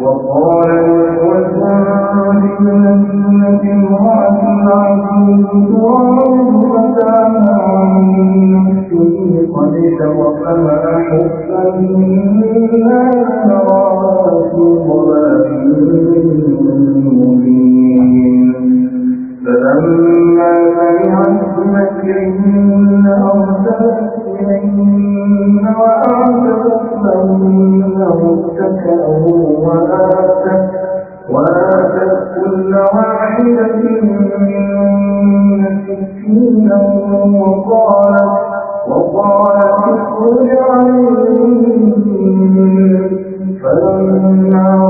وقال الوزن في المدينة امرأة العزيز تراود فتاها عن نفسه قد شغفها حبا إنا نراها فلما سمعت بمكرهن أرسلت إليهن وأعتدت لهن وآتت وآتت كل واحدة وقالت وقالت فلما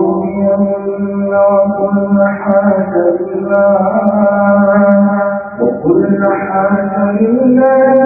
أيديهن وقلن حاش لله وقلن حاش لله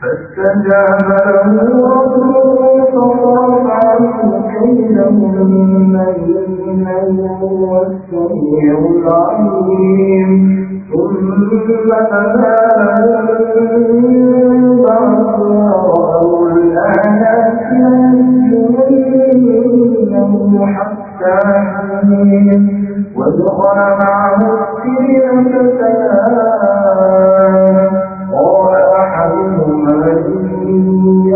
فاستجاب له ربه فصرف عنه كيدهن إنه هو السميع العليم ثم أذان من بعد ينجونه حتى ودخل معه السجن فتيان إني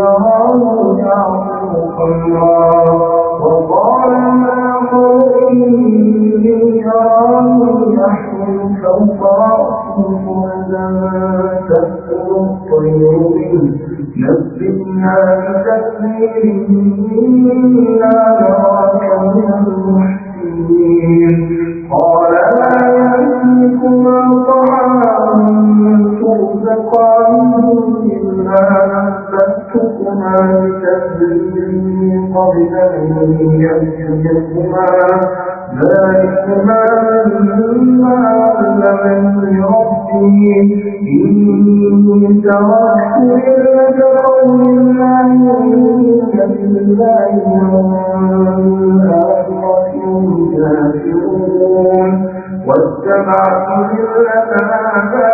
واتبعت ملة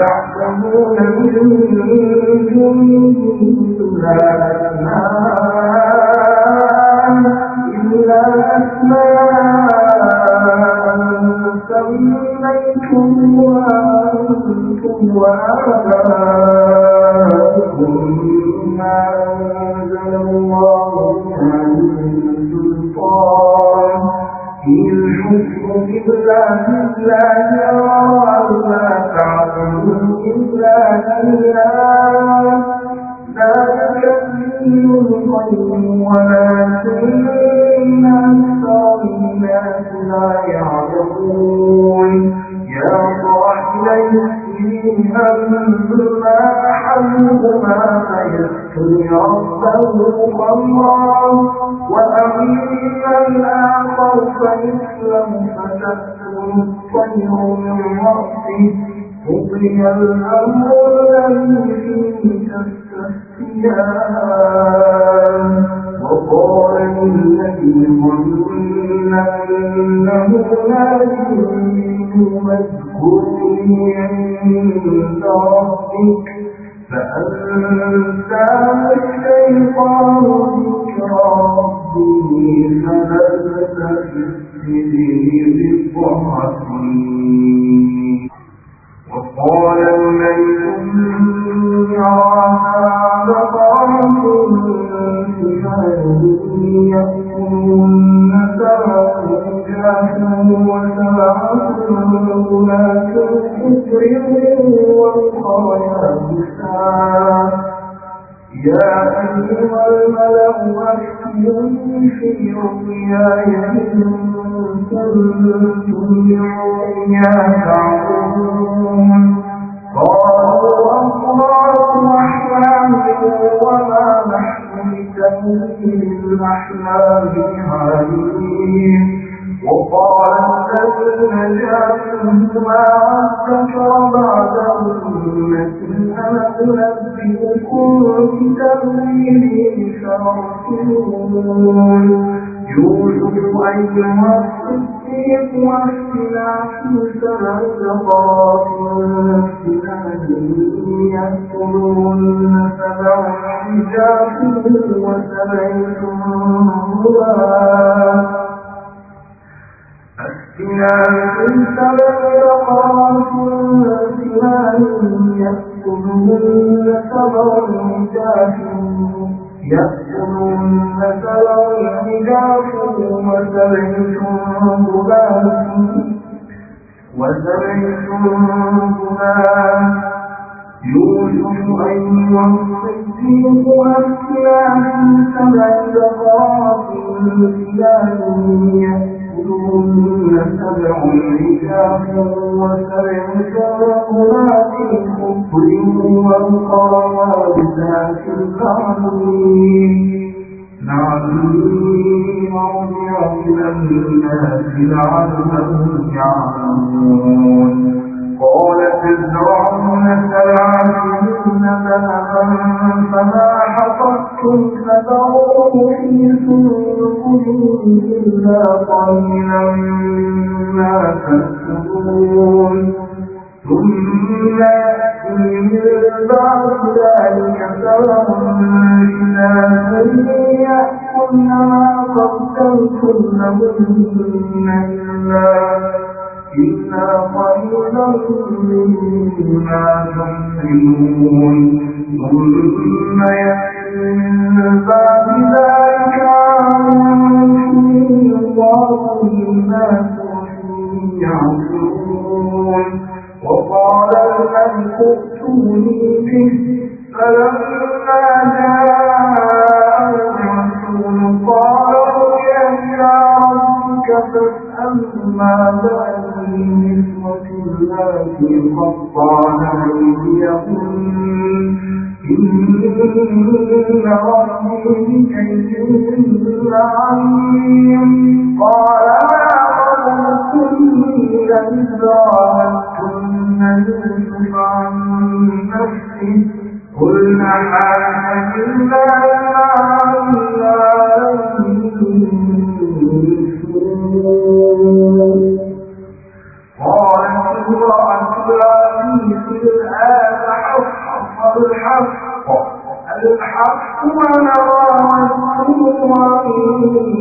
تعلمون من إلا أسماء إلا أسماء سميتموها أنتم وآباؤكم ما أنزل الله من سلطان إلا لله وما تعبدون إلا إياه ذلك الدين القيم ولكن أكثر الناس لا يعلمون أما أحدهما فيسقي ربه خمرا. وأما الآخر فيسلم فتأكل الطير من رأسه الأمر الذي تستفتيان. وقال للذي ظن أنه ناج منه اذكرني عند ربك فأنساه الشيطان ذكر ربه فلبث في السجن بضع سنين. وقال إني أرى بقرة سمان يأكلن سبع عجاف وسبع خضر وأخرى يابسات يا أيها الملأ أفتوني في رؤياي إن كنتم جاءوا الذكر بعد أمة أنا أنبئكم بتأويله فارسلون يوسف أيها الصديق وافتنا في سبع بقرات سمان يأكلون سبع حجاج وسبع سنبلات أفتناكم سبع بقرات سمان يأكلهن سبع حجاج يأكلهن سبع حجاج وسبع سنبلات يوسف أيها الصديق أفتنا في سبع عجاف وسبع سنبلات خضر والقرى ذات الأعلين لعلي مرجع إلى الناس لعلهم يعلمون. قال تزرعون سبع سنين ذهبا فما حصدتم فذروه في سنبله إلا قليلا مما تأكلون ثم يأتي من بعد ذلك سبع شداد يأكلن ما قدمتم لهن إلا إلا قليلا مما تحسنون ثم يأتي من بعد ذلك الله الناس يعصرون وقال الملك ائتوني به فلما جاء الرسول قال إلى ربك فاسأل ما النسوة التي قطعن أيديهن إن ربي بكيدهن قال ما خلقكن إذ راوتن يوسف عن نفسه قلنا حاش لله ما عليه الحق أنا راودته عن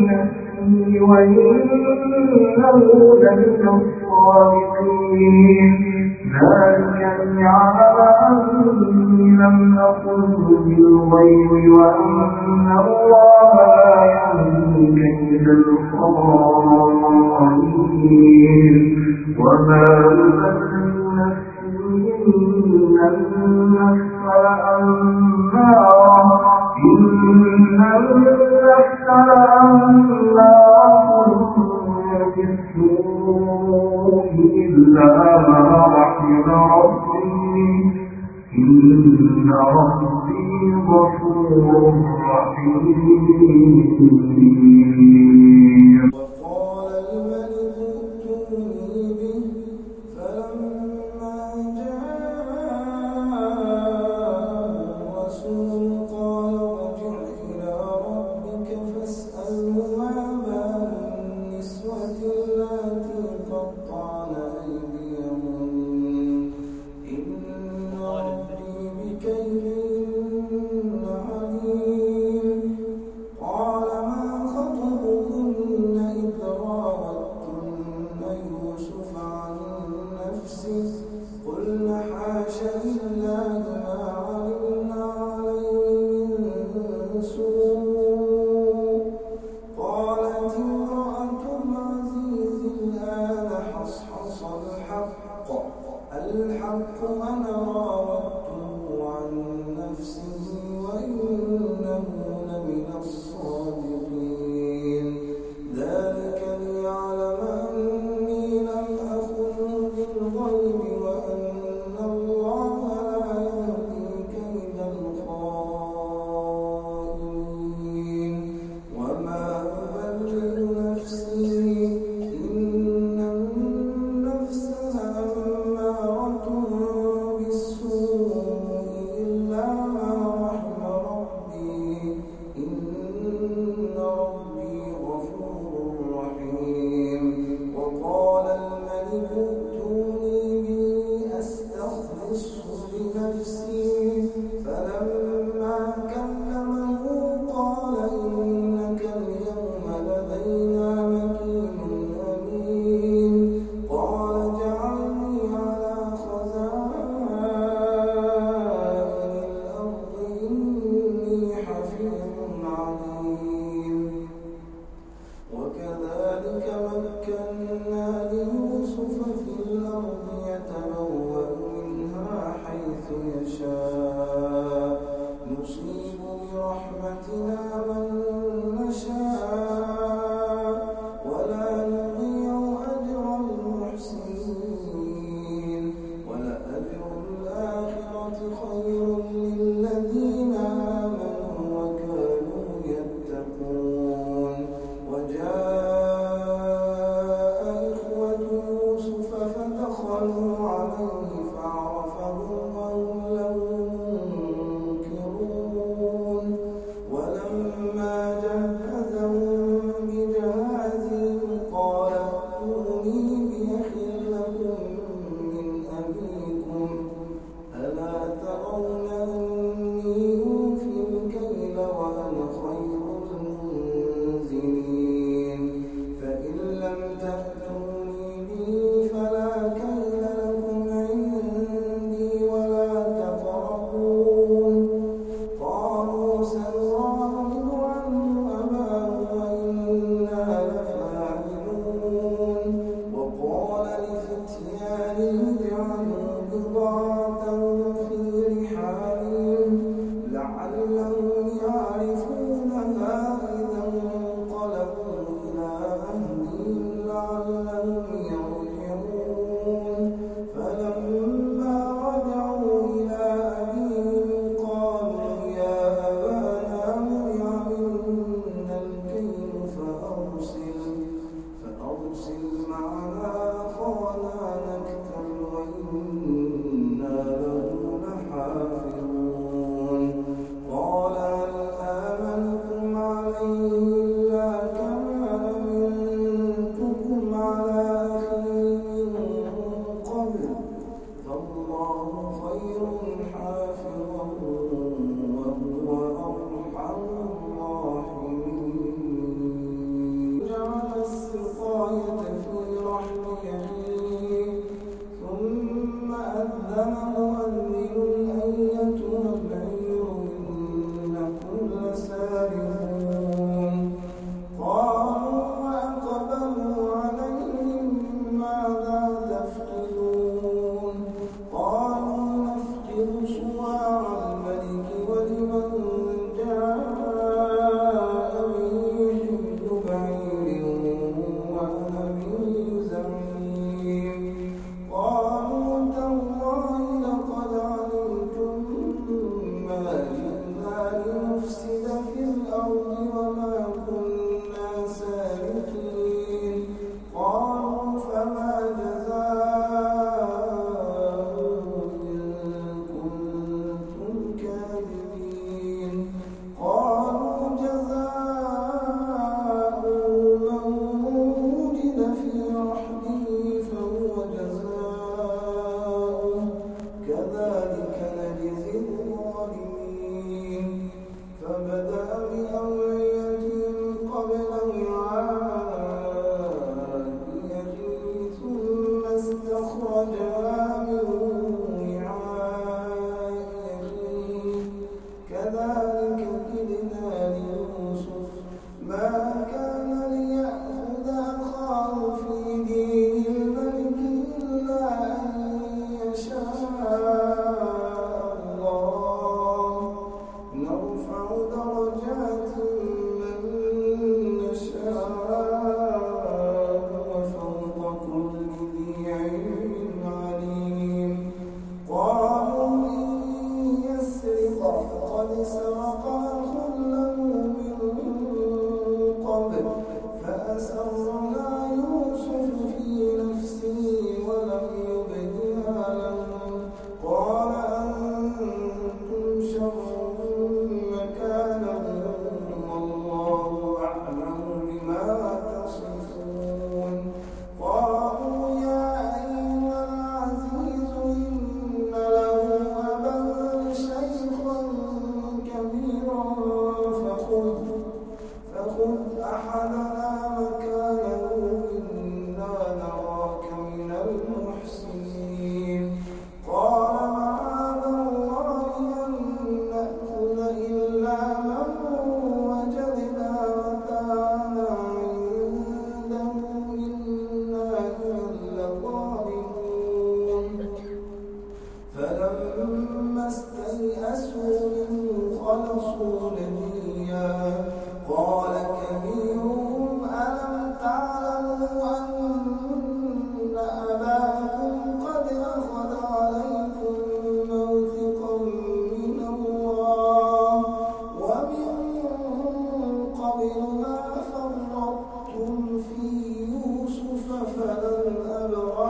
نفسي وإنه لمن الصادقين ذلك ليعلم أني لم أقل بالغيب وأن الله لا كيد الخائنين وما أبرئ نفسي إن النفس لأمارة إن النفس لأمارة بالسوء إلا ما ربي إن ربي غفور رحيم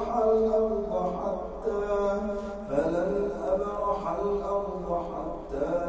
الأرض حتى فلن أبرح الأرض حتى.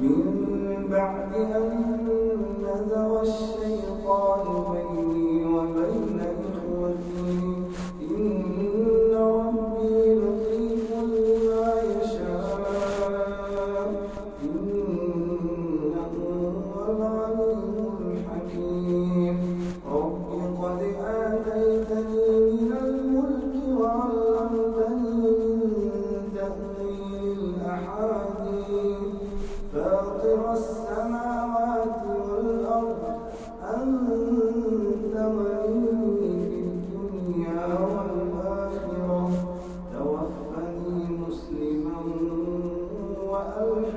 من بعد أن 有。